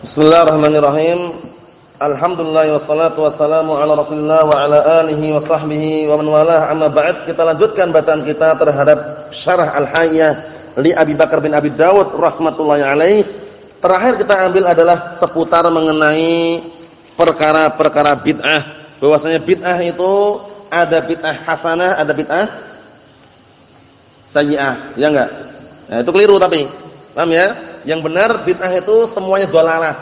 Bismillahirrahmanirrahim. Alhamdulillah wassalatu wassalamu ala Rasulillah wa ala alihi wa sahbihi wa man walah amma ba'd. Kita lanjutkan bacaan kita terhadap Syarah Al-Hayyah li Abi Bakar bin Abi Dawud rahmatullahi alaih. Terakhir kita ambil adalah seputar mengenai perkara-perkara bid'ah. Bahwasanya bid'ah itu ada bid'ah hasanah, ada bid'ah sayyi'ah. Ya enggak? Nah, itu keliru tapi. Paham ya? Yang benar bid'ah itu semuanya dolalah,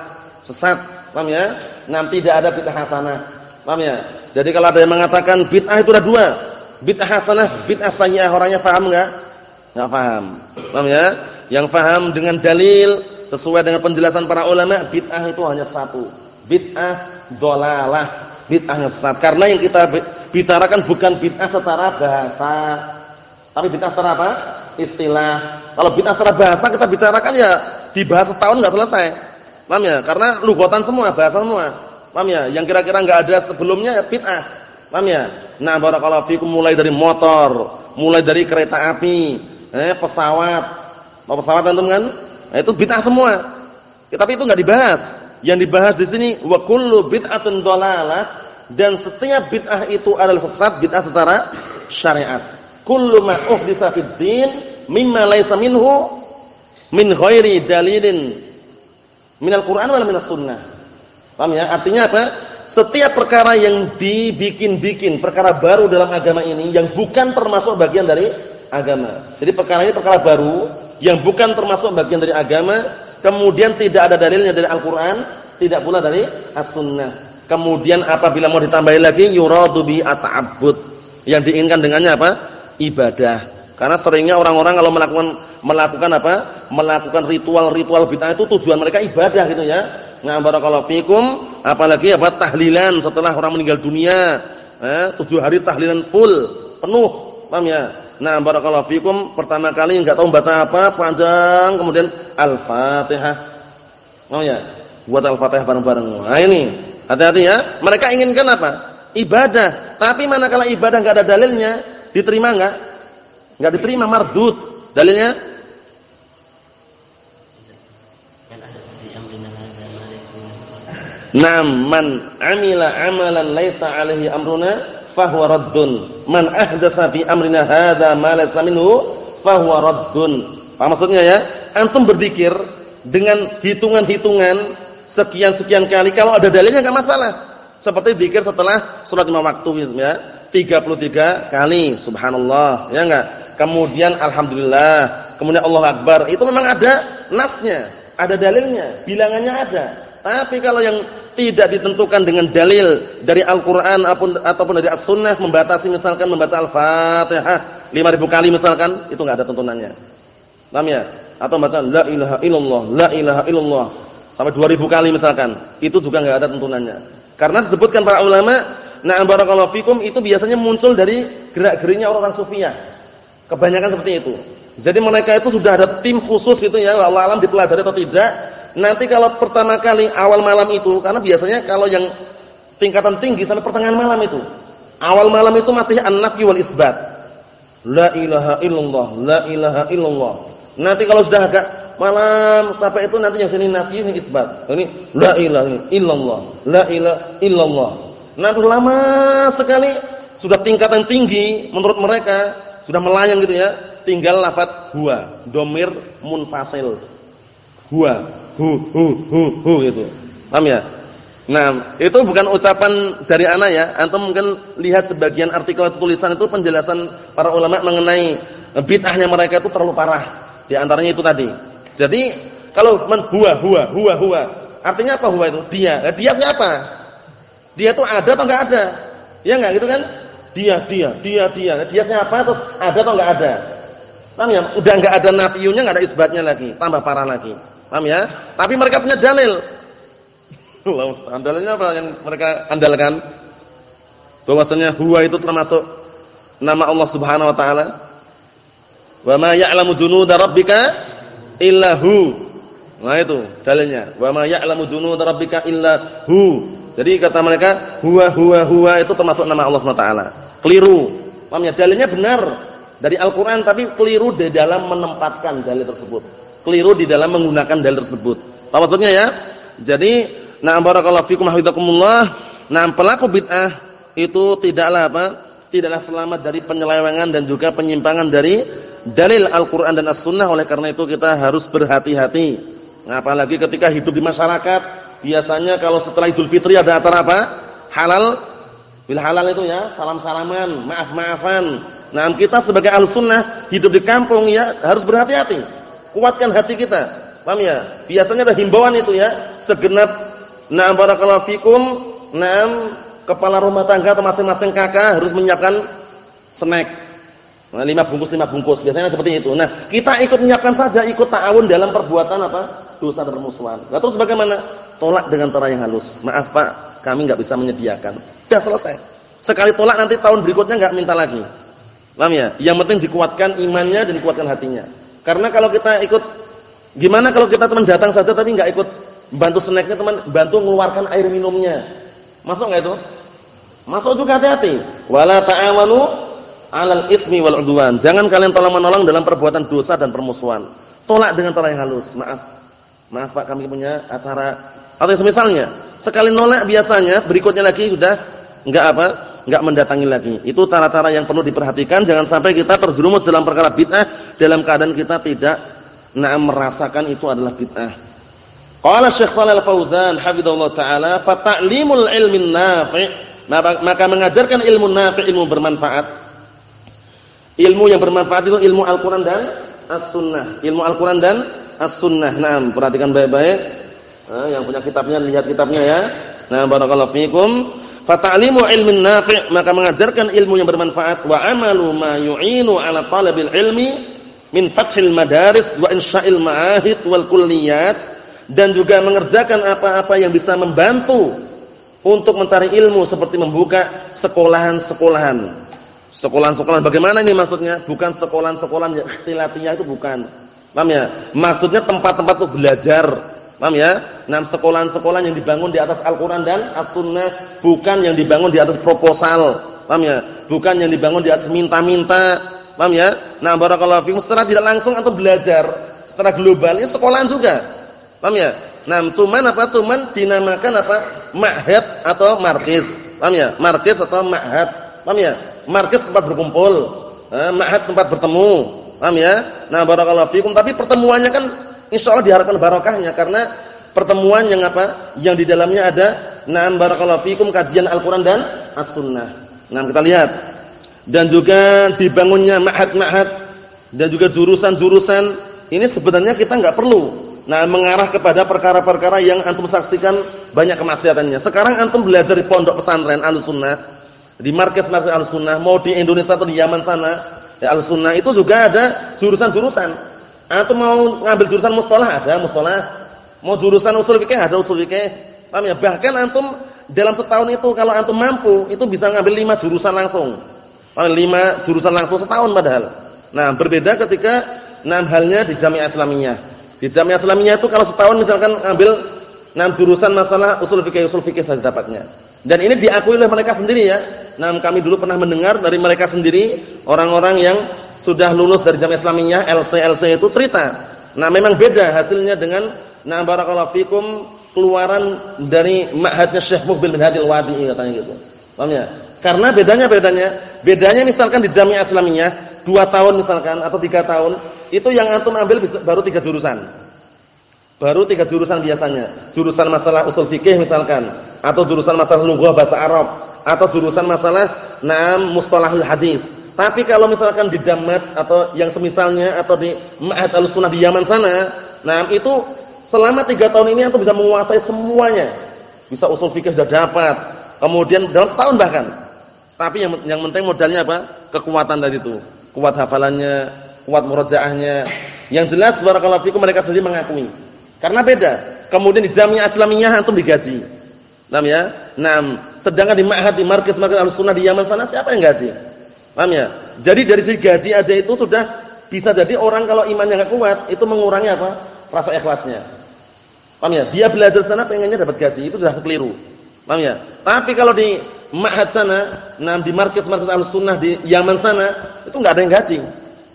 sesat. Paham ya? Nah, tidak ada bid'ah hasanah. Paham ya? Jadi kalau ada yang mengatakan bid'ah itu ada dua. Bid'ah hasanah, bid'ah sayyi'ah. Orangnya paham enggak? Enggak paham. Paham ya? Yang paham dengan dalil sesuai dengan penjelasan para ulama, bid'ah itu hanya satu. Bid'ah dolalah, bid'ah sesat. Karena yang kita bicarakan bukan bid'ah secara bahasa, tapi bid'ah secara apa? Istilah. Kalau bid'ah secara bahasa kita bicarakan ya dibahas setahun enggak selesai. Paham ya? Karena lugatan semua, bahasa semua. Paham ya? Yang kira-kira enggak ada sebelumnya ya bid'ah. Paham ya? Nah, barakallahu fikum mulai dari motor, mulai dari kereta api, eh pesawat. Mau pesawat antum kan? Nah, itu bid'ah semua. Ya, tapi itu enggak dibahas. Yang dibahas di sini wa kullu bid'atin dhalalah dan setiap bid'ah itu adalah sesat, bid'ah secara syariat. Kullu ma uhditsa fid din mimma laysa minhu min ghairi dalilin minal Qur'an wal minas sunnah. Paham ya? Artinya apa? Setiap perkara yang dibikin-bikin, perkara baru dalam agama ini yang bukan termasuk bagian dari agama. Jadi perkara ini perkara baru yang bukan termasuk bagian dari agama, kemudian tidak ada dalilnya dari Al-Qur'an, tidak pula dari As-Sunnah. Kemudian apabila mau ditambahin lagi yuradu bi ata'abbud. Yang diinginkan dengannya apa? Ibadah. Karena seringnya orang-orang kalau melakukan melakukan apa? Melakukan ritual-ritual bid'ah itu tujuan mereka ibadah gitu ya. Nah, barakallahu fikum, apalagi apa tahlilan setelah orang meninggal dunia. Eh, tujuh hari tahlilan full, penuh. Paham ya? Nah, barakallahu fikum, pertama kali enggak tahu baca apa, panjang, kemudian Al-Fatihah. Paham ya? Buat Al-Fatihah bareng-bareng. Nah, ini. Hati-hati ya. Mereka inginkan apa? Ibadah. Tapi manakala ibadah enggak ada dalilnya, diterima enggak? Enggak diterima, mardud. Dalilnya Nam man amila amalan laisa alaihi amruna fahuwa raddun. Man ahdatsa fi amrina hadza ma laysa minhu fahuwa raddun. Apa maksudnya ya? Antum berzikir dengan hitungan-hitungan sekian-sekian kali kalau ada dalilnya enggak masalah. Seperti zikir setelah salat lima waktu ya. 33 kali subhanallah, ya enggak? Kemudian alhamdulillah, kemudian Allah akbar. Itu memang ada nasnya, ada dalilnya, bilangannya ada. Tapi kalau yang tidak ditentukan dengan dalil dari Al-Qur'an ataupun dari As-Sunnah membatasi misalkan membaca Al-Fatihah 5000 kali misalkan, itu enggak ada tuntunannya. Paham ya? Atau baca la ilaha illallah, la ilaha illallah sampai 2000 kali misalkan, itu juga enggak ada tuntunannya. Karena disebutkan para ulama, na'am barakallahu fikum itu biasanya muncul dari gerak-geriknya orang-orang sufiah. Kebanyakan seperti itu. Jadi mereka itu sudah ada tim khusus gitu ya, Allah alam dipelajari atau tidak. Nanti kalau pertama kali awal malam itu, karena biasanya kalau yang tingkatan tinggi sampai pertengahan malam itu. Awal malam itu masih an-nafy wal isbat. La ilaha illallah, la ilaha illallah. Nanti kalau sudah agak malam sampai itu nanti yang sini nafi ini isbat. Ini la ilaha illallah, la ilaha illallah. Nanti lama sekali sudah tingkatan tinggi menurut mereka, sudah melayang gitu ya. Tinggal lafaz huwa, domir munfasil. Huwa, hu hu hu hu gitu. Paham ya? Nah, itu bukan ucapan dari anak ya. Antum mungkin lihat sebagian artikel tulisan itu penjelasan para ulama mengenai bid'ahnya mereka itu terlalu parah. Di antaranya itu tadi. Jadi, kalau men huwa huwa huwa huwa, artinya apa huwa itu? Dia. Dia siapa? Dia itu ada atau enggak ada? Ya enggak gitu kan? Dia, dia, dia, dia. Nah, dia siapa terus ada atau enggak ada? Paham ya? Udah enggak ada nafiyunya, enggak ada isbatnya lagi, tambah parah lagi. Paham ya? Tapi mereka punya dalil. Allah musta'an. Dalilnya apa yang mereka andalkan? Bahwasanya huwa itu termasuk nama Allah Subhanahu wa taala. Wa ma ya'lamu junuda rabbika illa hu. Nah itu dalilnya. Wa ma ya'lamu junuda rabbika illa hu. Jadi kata mereka huwa huwa huwa itu termasuk nama Allah Subhanahu wa taala. Keliru. Paham ya? Dalilnya benar dari Al-Qur'an tapi keliru di dalam menempatkan dalil tersebut. Keliru di dalam menggunakan dalil tersebut. Apa maksudnya ya? Jadi, na'am barakallahu fikum hafizakumullah, na'am pelaku bid'ah itu tidaklah apa? Tidaklah selamat dari penyelewengan dan juga penyimpangan dari dalil Al-Qur'an dan As-Sunnah. Oleh karena itu kita harus berhati-hati. Nah, apalagi ketika hidup di masyarakat, biasanya kalau setelah Idul Fitri ada acara apa? Halal bil halal itu ya, salam-salaman, maaf-maafan. Nah, kita sebagai Ahlussunnah hidup di kampung ya harus berhati-hati. Kuatkan hati kita. Paham ya? Biasanya ada himbauan itu ya, segenap na'am barakallahu fikum, na'am kepala rumah tangga atau masing-masing kakak harus menyiapkan snack. Nah, lima bungkus lima bungkus biasanya seperti itu. Nah, kita ikut menyiapkan saja, ikut ta'awun dalam perbuatan apa? Dosa dan permusuhan. Nah, terus bagaimana? Tolak dengan cara yang halus. Maaf Pak, kami nggak bisa menyediakan. Sudah selesai. Sekali tolak nanti tahun berikutnya nggak minta lagi. Paham ya? Yang penting dikuatkan imannya dan dikuatkan hatinya. Karena kalau kita ikut gimana kalau kita teman datang saja tapi nggak ikut bantu snacknya teman, bantu mengeluarkan air minumnya. Masuk nggak itu? Masuk juga hati-hati. Wala ta'awanu 'alal ismi wal 'udwan. Jangan kalian tolong-menolong dalam perbuatan dosa dan permusuhan. Tolak dengan cara yang halus. Maaf. Maaf Pak, kami punya acara atau semisalnya. Sekali nolak biasanya berikutnya lagi sudah enggak apa? enggak mendatangi lagi. Itu cara-cara yang perlu diperhatikan jangan sampai kita terjerumus dalam perkara bid'ah dalam keadaan kita tidak nah merasakan itu adalah bid'ah. Qala Syekh Shalal Fauzan hafizallahu taala fa ta'limul ilmin nafi' maka mengajarkan ilmu nafi' ilmu bermanfaat. Ilmu yang bermanfaat itu ilmu Al-Qur'an dan As-Sunnah. Ilmu Al-Qur'an dan As-Sunnah. Naam, perhatikan baik-baik. Nah, yang punya kitabnya lihat kitabnya ya. Nah, barakallahu fikum. Fata'limu ilmin nafi' maka mengajarkan ilmu yang bermanfaat wa amalu ma yu'inu 'ala talabil ilmi min fathil madaris wa insya'il ma'ahid wal kulliyat dan juga mengerjakan apa-apa yang bisa membantu untuk mencari ilmu seperti membuka sekolahan-sekolahan. Sekolahan-sekolahan bagaimana ini maksudnya? Bukan sekolahan-sekolahan yang ikhtilatiyah itu bukan. Paham ya? Maksudnya tempat-tempat untuk belajar Paham ya? Nah, sekolahan-sekolahan yang dibangun di atas Al-Qur'an dan As-Sunnah, bukan yang dibangun di atas proposal. Paham ya? Bukan yang dibangun di atas minta-minta. Paham ya? Nah, barakallahu fikum secara tidak langsung atau belajar secara global ini sekolahan juga. Paham ya? Nah, cuman apa? Cuman dinamakan apa? Ma'had atau markis. Paham ya? Markis atau ma'had. Paham ya? Markis tempat berkumpul, eh, ma'had tempat bertemu. Paham ya? Nah, barakallahu fikum tapi pertemuannya kan Insya Allah diharapkan barokahnya karena pertemuan yang apa? Yang di dalamnya ada na'am barakallahu fikum kajian Al-Qur'an dan As-Sunnah. Nah, kita lihat. Dan juga dibangunnya ma'had-ma'had dan juga jurusan-jurusan ini sebenarnya kita enggak perlu nah mengarah kepada perkara-perkara yang antum saksikan banyak kemaksiatannya. Sekarang antum belajar di pondok pesantren Al-Sunnah, di markas-markas Al-Sunnah, mau di Indonesia atau di Yaman sana, ya Al-Sunnah itu juga ada jurusan-jurusan atau mau ngambil jurusan mustalah ada mustalah. Mau jurusan usul fikih ada usul fikih. Paham ya? Bahkan antum dalam setahun itu kalau antum mampu itu bisa ngambil lima jurusan langsung. Oh, lima jurusan langsung setahun padahal. Nah, berbeda ketika enam halnya di Jamiah Islamiyah. Di Jamiah Islamiyah itu kalau setahun misalkan ngambil enam jurusan masalah usul fikih usul fikih saja dapatnya. Dan ini diakui oleh mereka sendiri ya. Nah, kami dulu pernah mendengar dari mereka sendiri orang-orang yang sudah lulus dari Jamiah Islamiyah LC LC itu cerita. Nah, memang beda hasilnya dengan nah barakallahu fikum keluaran dari Ma'hadnya Syekh Mubil bin Hadil Wadi katanya gitu. Paham ya? Karena bedanya bedanya, bedanya misalkan di Jamiah Islamiyah 2 tahun misalkan atau 3 tahun, itu yang antum ambil baru 3 jurusan. Baru 3 jurusan biasanya. Jurusan masalah usul fikih misalkan atau jurusan masalah lughah bahasa Arab atau jurusan masalah na'am mustalahul hadis tapi kalau misalkan di Damat atau yang semisalnya atau di Ma'had Al-Sunnah di Yaman sana, nah itu selama tiga tahun ini antum bisa menguasai semuanya. Bisa usul fikih sudah dapat. Kemudian dalam setahun bahkan. Tapi yang yang penting modalnya apa? Kekuatan tadi itu. Kuat hafalannya, kuat murojaahnya. Yang jelas barakallahu fikum mereka sendiri mengakui. Karena beda. Kemudian di Jamiah Islamiyah antum digaji. Nam ya? Nam. Sedangkan di Ma'had di markas markas Al-Sunnah di Yaman sana siapa yang gaji? Paham ya? Jadi dari segi gaji aja itu sudah bisa jadi orang kalau imannya enggak kuat itu mengurangi apa? Rasa ikhlasnya. Paham ya? Dia belajar sana pengennya dapat gaji, itu sudah keliru. Paham ya? Tapi kalau di ma'had sana, nah di markas-markas Ahlussunnah di Yaman sana, itu enggak ada yang gaji.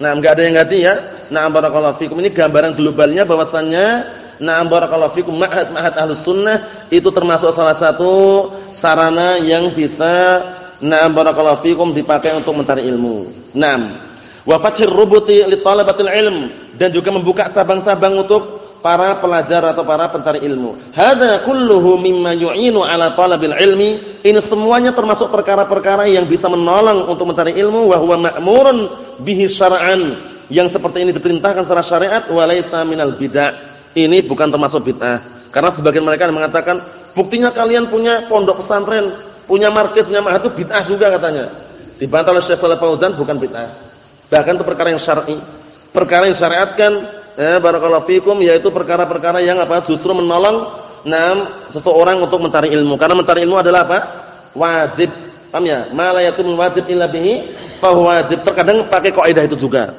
Nah, enggak ada yang gaji ya. Nah, barakallahu fikum ini gambaran globalnya bahwasannya na'am barakallahu fikum ma'had ma'had ahlus sunnah itu termasuk salah satu sarana yang bisa na'am barakallahu fikum dipakai untuk mencari ilmu. Naam. Wa fathir rubuti li talabatil ilm dan juga membuka cabang-cabang untuk para pelajar atau para pencari ilmu. Hada kulluhu mimma yu'inu ala talabil ilmi. Ini semuanya termasuk perkara-perkara yang bisa menolong untuk mencari ilmu wa huwa ma'murun bihi syar'an. Yang seperti ini diperintahkan secara syariat wa laisa minal bid'ah. Ini bukan termasuk bid'ah. Karena sebagian mereka mengatakan, buktinya kalian punya pondok pesantren, punya markis, punya ma'had itu bid'ah juga katanya. Dibantah oleh Syekh Fauzan bukan bid'ah. Bahkan itu perkara yang syar'i. Perkara yang syariatkan ya barakallahu fikum yaitu perkara-perkara yang apa justru menolong nam seseorang untuk mencari ilmu. Karena mencari ilmu adalah apa? Wajib. Paham ya? Ma wajib illa bihi fa wajib. Terkadang pakai kaidah itu juga.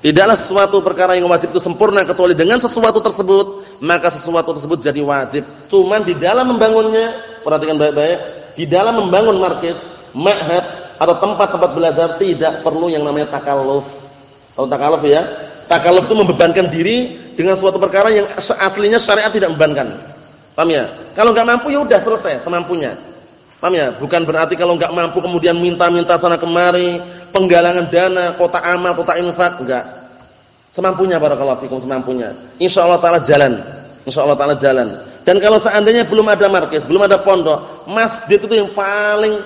Tidaklah sesuatu perkara yang wajib itu sempurna kecuali dengan sesuatu tersebut maka sesuatu tersebut jadi wajib. Cuman di dalam membangunnya perhatikan baik-baik di dalam membangun markis ma'had atau tempat-tempat belajar tidak perlu yang namanya takalluf tahu takalluf ya Takaluf itu membebankan diri dengan suatu perkara yang aslinya syariat tidak membebankan. Paham ya? Kalau enggak mampu ya udah selesai semampunya. Paham ya? Bukan berarti kalau enggak mampu kemudian minta-minta sana kemari, penggalangan dana, kota amal, kota infak, enggak. Semampunya barakallahu fikum semampunya. Insyaallah taala jalan. Insyaallah taala jalan. Dan kalau seandainya belum ada markis, belum ada pondok, masjid itu yang paling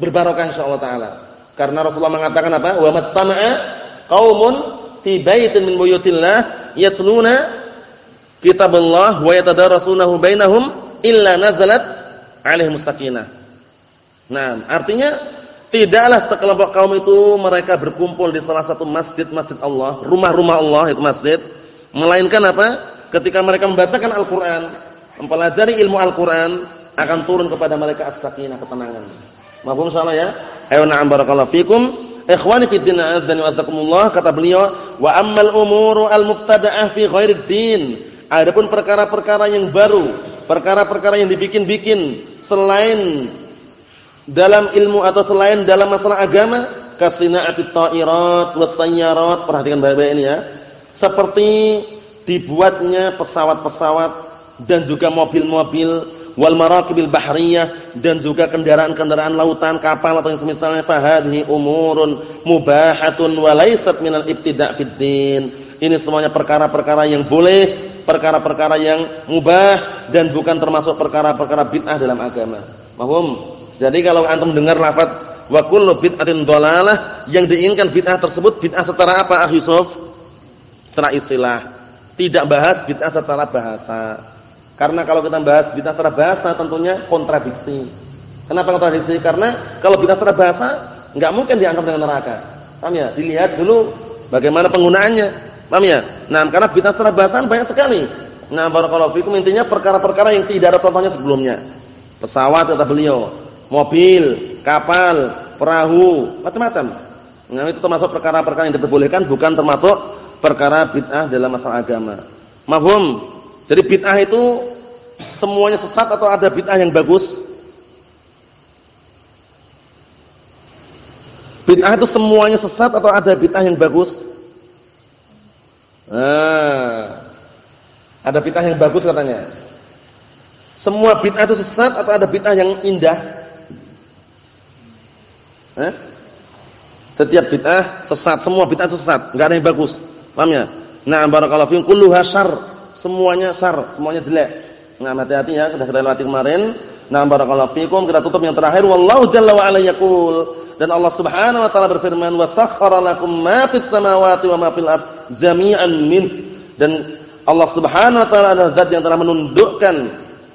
berbarokah insyaallah taala. Karena Rasulullah mengatakan apa? Wa mastama'a qaumun fi baitin min buyutillah yatluna kitaballah wa yatadarasunahu bainahum illa nazalat alaihim sakinah. Nah, artinya tidaklah sekelompok kaum itu mereka berkumpul di salah satu masjid-masjid Allah, rumah-rumah Allah itu masjid, melainkan apa? Ketika mereka membacakan Al-Qur'an, mempelajari ilmu Al-Qur'an, akan turun kepada mereka as-sakinah, ketenangan. Mahfum insyaallah ya? Ayo na'am barakallahu fikum. Ikhwani fi din azdan wa azakumullah kata beliau wa ammal umuru al mubtada'ah fi ghairid din. Adapun perkara-perkara yang baru, perkara-perkara yang dibikin-bikin selain dalam ilmu atau selain dalam masalah agama, kasina'atit ta'irat was sayyarat, perhatikan baik-baik ini ya. Seperti dibuatnya pesawat-pesawat dan juga mobil-mobil wal marakibil bahriyah dan juga kendaraan-kendaraan lautan, kapal atau yang semisalnya fahadhi umurun mubahatun wa laysat minal ibtida' fid din. Ini semuanya perkara-perkara yang boleh, perkara-perkara yang mubah dan bukan termasuk perkara-perkara bid'ah dalam agama. Paham? Jadi kalau antum dengar lafaz wa kullu bid'atin dhalalah yang diinginkan bid'ah tersebut bid'ah secara apa, Ah Yusuf? Secara istilah. Tidak bahas bid'ah secara bahasa. Karena kalau kita bahas bid'ah secara bahasa tentunya kontradiksi. Kenapa kontradiksi? Karena kalau bid'ah secara bahasa enggak mungkin dianggap dengan neraka. Paham ya? Dilihat dulu bagaimana penggunaannya. Paham ya? Nah, karena bid'ah secara bahasa banyak sekali. Nah, barakallahu fikum intinya perkara-perkara yang tidak ada contohnya sebelumnya. Pesawat kata beliau, mobil, kapal, perahu, macam-macam. Nah, itu termasuk perkara-perkara yang diperbolehkan bukan termasuk perkara bid'ah dalam masalah agama. Mafhum? Jadi bid'ah itu semuanya sesat atau ada bid'ah yang bagus? Bid'ah itu semuanya sesat atau ada bid'ah yang bagus? Nah, ada bid'ah yang bagus katanya. Semua bid'ah itu sesat atau ada bid'ah yang indah? Eh? Setiap bid'ah sesat, semua bid'ah sesat, enggak ada yang bagus. Paham ya? Nah, barakallahu fiikum kulluha syarr semuanya sar, semuanya jelek. Nah, hati-hati ya, sudah kita lewati kemarin. Nah, barakallahu fikum, kita tutup yang terakhir wallahu jalla wa ala yaqul dan Allah Subhanahu wa taala berfirman wasakhkhara lakum ma fis samawati wa ma fil ard jami'an min dan Allah Subhanahu wa taala adalah zat yang telah menundukkan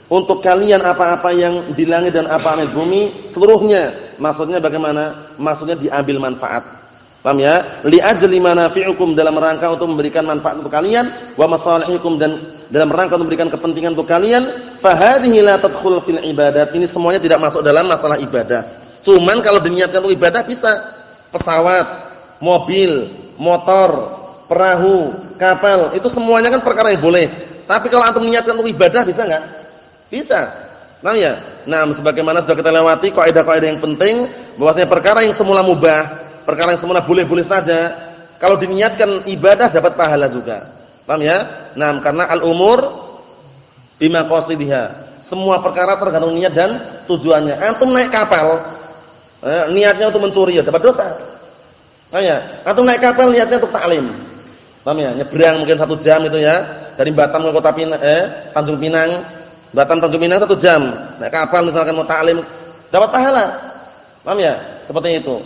untuk kalian apa-apa yang di langit dan apa yang di bumi seluruhnya. Maksudnya bagaimana? Maksudnya diambil manfaat. Paham ya? Li ajli manafi'ukum dalam rangka untuk memberikan manfaat untuk kalian wa masalihikum dan dalam rangka untuk memberikan kepentingan untuk kalian, fa hadhihi la tadkhul fil ibadat. Ini semuanya tidak masuk dalam masalah ibadah. Cuman kalau diniatkan untuk ibadah bisa. Pesawat, mobil, motor, perahu, kapal, itu semuanya kan perkara yang boleh. Tapi kalau antum niatkan untuk ibadah bisa enggak? Bisa. Paham ya? Nah, sebagaimana sudah kita lewati kaidah-kaidah yang penting bahwasanya perkara yang semula mubah perkara yang semula boleh-boleh saja, kalau diniatkan ibadah dapat pahala juga. Paham ya? Nah, karena al-umur bima qasidiha. Semua perkara tergantung niat dan tujuannya. Antum naik kapal, eh, niatnya untuk mencuri ya dapat dosa. Tanya, antum naik kapal niatnya untuk taklim. Paham ya? Nyebrang mungkin satu jam itu ya dari Batam ke kota Pinang, eh, Tanjung Pinang, Batam Tanjung Pinang satu jam. Naik kapal misalkan mau taklim dapat pahala. Paham ya? Seperti itu.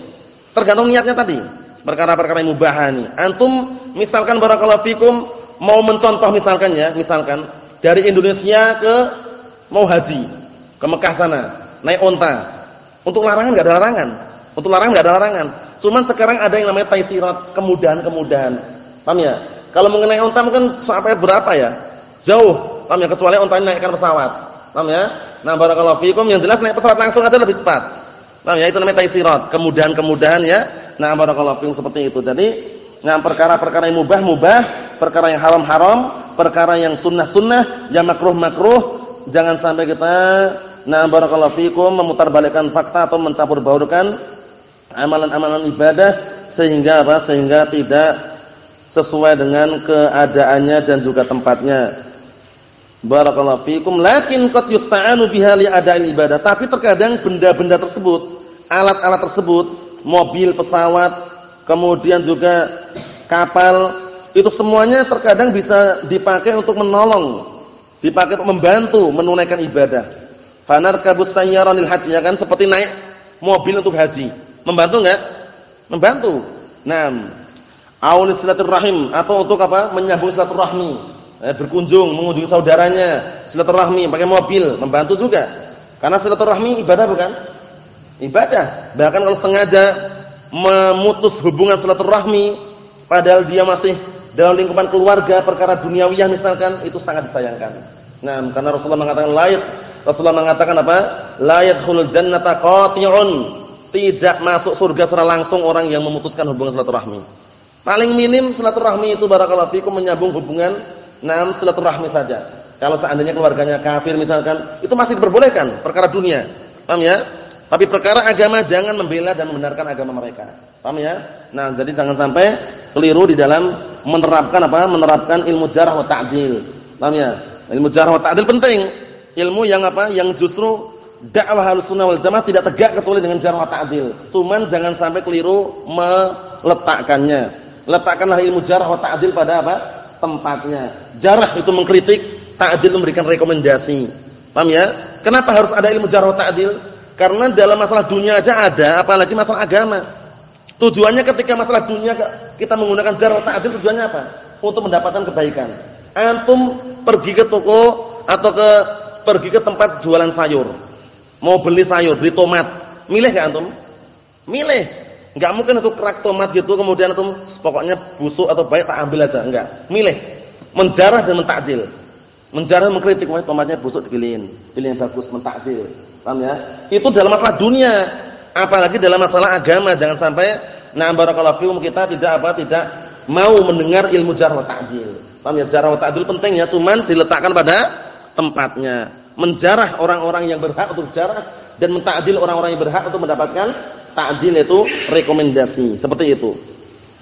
Tergantung niatnya tadi. Perkara-perkara yang mubah nih. Antum misalkan barakallahu fikum mau mencontoh misalkan ya, misalkan dari Indonesia ke mau haji ke Mekah sana, naik onta. Untuk larangan enggak ada larangan. Untuk larangan enggak ada larangan. Cuman sekarang ada yang namanya taisirat, kemudahan-kemudahan. Paham ya? Kalau mengenai onta mungkin sampai berapa ya? Jauh. Paham ya? Kecuali onta naikkan pesawat. Paham ya? Nah, barakallahu fikum yang jelas naik pesawat langsung aja lebih cepat. Paham ya? Itu namanya taisirat, kemudahan-kemudahan ya. Nah, barakallahu fikum seperti itu. Jadi, nah perkara-perkara yang mubah mubah, perkara yang haram haram, perkara yang sunnah sunnah, yang makruh makruh, jangan sampai kita nah barakallahu fikum memutarbalikkan fakta atau mencampur baurkan amalan-amalan ibadah sehingga apa? Sehingga tidak sesuai dengan keadaannya dan juga tempatnya. Barakallahu fikum lakin qad yusta'anu biha li ada'il ibadah. Tapi terkadang benda-benda tersebut, alat-alat tersebut, mobil, pesawat, kemudian juga kapal, itu semuanya terkadang bisa dipakai untuk menolong, dipakai untuk membantu menunaikan ibadah. Fanarkabus sayyaran lil haji ya kan seperti naik mobil untuk haji. Membantu enggak? Membantu. Naam. Aul silaturahim atau untuk apa? Menyambung silaturahmi. Eh, berkunjung, mengunjungi saudaranya, silaturahmi pakai mobil, membantu juga. Karena silaturahmi ibadah bukan? Ibadah. Bahkan kalau sengaja memutus hubungan silaturahmi padahal dia masih dalam lingkupan keluarga perkara duniawiyah misalkan itu sangat disayangkan. Nah, karena Rasulullah mengatakan layak Rasulullah mengatakan apa? La yadkhulul jannata qati'un tidak masuk surga secara langsung orang yang memutuskan hubungan silaturahmi. Paling minim silaturahmi itu barakallahu fikum menyambung hubungan nam silaturahmi saja. Kalau seandainya keluarganya kafir misalkan, itu masih diperbolehkan perkara dunia. Paham ya? Tapi perkara agama jangan membela dan membenarkan agama mereka. Paham ya? Nah, jadi jangan sampai keliru di dalam menerapkan apa? Menerapkan ilmu jarah wa ta'dil. Paham ya? Ilmu jarah wa ta'dil penting. Ilmu yang apa? Yang justru dakwah Ahlussunnah wal Jamaah tidak tegak kecuali dengan jarh ta'dil. Cuman jangan sampai keliru meletakkannya. Letakkanlah ilmu jarh wa ta'dil pada apa? tempatnya. Jarh itu mengkritik, ta'dil memberikan rekomendasi. Paham ya? Kenapa harus ada ilmu jarh wa ta'dil? Karena dalam masalah dunia aja ada, apalagi masalah agama. Tujuannya ketika masalah dunia kita menggunakan jarh wa ta'dil tujuannya apa? Untuk mendapatkan kebaikan. Antum pergi ke toko atau ke pergi ke tempat jualan sayur Mau beli sayur, beli tomat, milih enggak antum? Milih. Enggak mungkin itu kerak tomat gitu kemudian antum pokoknya busuk atau baik tak ambil aja, enggak. Milih. Menjarah dan mentakdil. Menjarah mengkritik, wah tomatnya busuk dipilihin, pilih yang bagus mentakdil. Paham ya? Itu dalam masalah dunia, apalagi dalam masalah agama jangan sampai nah barakallahu fikum kita tidak apa tidak mau mendengar ilmu jarh wa ta'dil. Paham ya? Jarh wa ta'dil penting ya, cuman diletakkan pada tempatnya menjarah orang-orang yang berhak untuk jarah dan mentakdil orang-orang yang berhak untuk mendapatkan takdil itu rekomendasi seperti itu.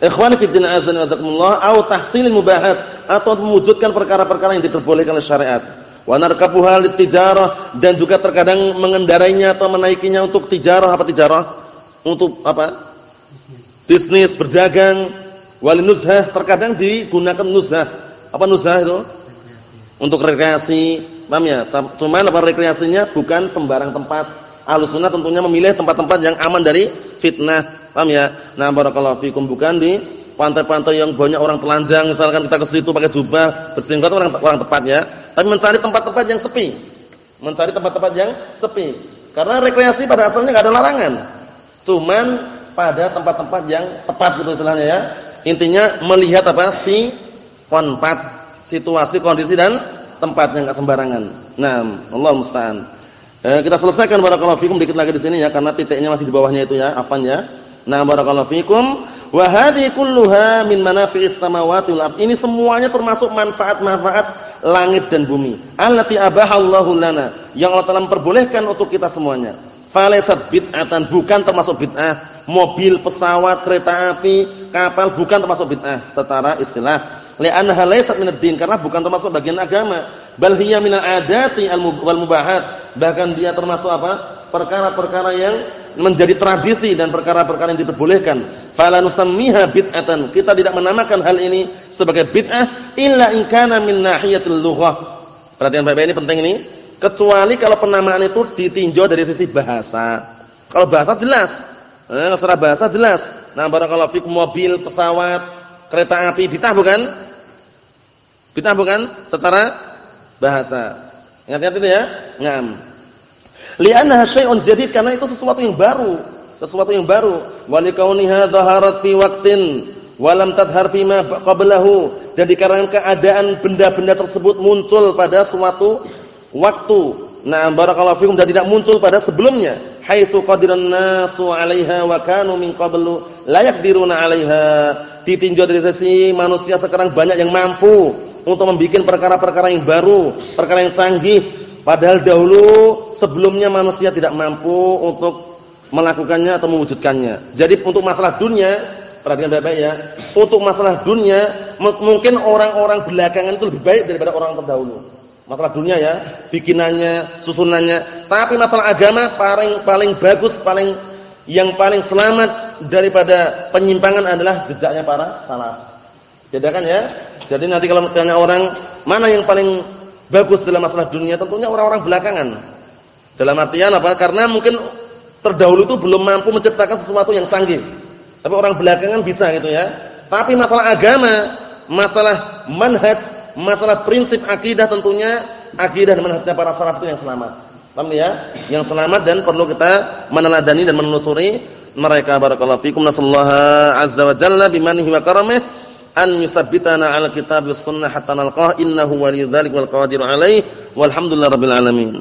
Ikhwani fi din azan wazakumullah au tahsilil mubahat atau mewujudkan perkara-perkara yang diperbolehkan oleh syariat. Wa narkabuha litijarah dan juga terkadang mengendarainya atau menaikinya untuk tijarah apa tijarah? Untuk apa? Bisnis, berdagang, wal nuzhah terkadang digunakan nuzhah. Apa nuzhah itu? Untuk rekreasi, Paham ya? Cuman apa rekreasinya bukan sembarang tempat. Ahlussunnah tentunya memilih tempat-tempat yang aman dari fitnah. Paham ya? Nah, barakallahu fikum bukan di pantai-pantai yang banyak orang telanjang misalkan kita ke situ pakai jubah, bersingkat orang orang tepat ya. Tapi mencari tempat-tempat yang sepi. Mencari tempat-tempat yang sepi. Karena rekreasi pada asalnya enggak ada larangan. Cuman pada tempat-tempat yang tepat gitu istilahnya ya. Intinya melihat apa sih konpat, situasi, kondisi dan tempatnya enggak sembarangan. Nah, Allah musta'an. Eh, kita selesaikan barakallahu fikum dikit lagi di sini ya karena titiknya masih di bawahnya itu ya, afan ya. Nah, barakallahu fikum wa kulluha min manafi'is samawati wal ardh. Ini semuanya termasuk manfaat-manfaat langit dan bumi. Allati abahallahu lana, yang Allah Taala memperbolehkan untuk kita semuanya. Falaisat bid'atan bukan termasuk bid'ah. Mobil, pesawat, kereta api, kapal bukan termasuk bid'ah secara istilah li'annaha laysat minad din karena bukan termasuk bagian agama, bal hiya minal adati wal mubahat. Bahkan dia termasuk apa? perkara-perkara yang menjadi tradisi dan perkara-perkara yang diperbolehkan. Fala nusammiha bid'atan. Kita tidak menamakan hal ini sebagai bid'ah illa in kana min nahiyatil lughah. Perhatian Bapak ini penting ini. Kecuali kalau penamaan itu ditinjau dari sisi bahasa. Kalau bahasa jelas. Eh, secara bahasa jelas. Nah, barakallahu fikum mobil, pesawat, kereta api bid'ah bukan? Bid'ah bukan? Secara bahasa. Ingat-ingat itu ya? Ngam. Li'annaha syai'un jadid karena itu sesuatu yang baru, sesuatu yang baru. Wa likauniha dhaharat fi waqtin wa lam tadhhar fi ma qablahu. Dan dikarenakan keadaan benda-benda tersebut muncul pada suatu waktu. Nah, barakallahu fikum dan tidak muncul pada sebelumnya. Haitsu qadiran nasu 'alaiha wa kanu min qablu la yaqdiruna 'alaiha. Ditinjau dari sisi manusia sekarang banyak yang mampu untuk membuat perkara-perkara yang baru, perkara yang canggih Padahal dahulu sebelumnya manusia tidak mampu untuk melakukannya atau mewujudkannya. Jadi untuk masalah dunia, perhatikan baik-baik ya. Untuk masalah dunia, mungkin orang-orang belakangan itu lebih baik daripada orang terdahulu. Masalah dunia ya, bikinannya, susunannya. Tapi masalah agama paling paling bagus, paling yang paling selamat daripada penyimpangan adalah jejaknya para salaf. Bedakan ya. Jadi nanti kalau tanya orang mana yang paling bagus dalam masalah dunia tentunya orang-orang belakangan. Dalam artian apa? Karena mungkin terdahulu itu belum mampu menciptakan sesuatu yang canggih. Tapi orang belakangan bisa gitu ya. Tapi masalah agama, masalah manhaj, masalah prinsip akidah tentunya akidah dan manhajnya para salaf itu yang selamat. Paham ya? Yang selamat dan perlu kita meneladani dan menelusuri mereka barakallahu fikum nasallaha azza wa jalla bimanihi wa karamih an yusabbitana 'ala kitab was sunnah hatta nalqah innahu waliyudzalik wal qadiru alaihi walhamdulillahi rabbil alamin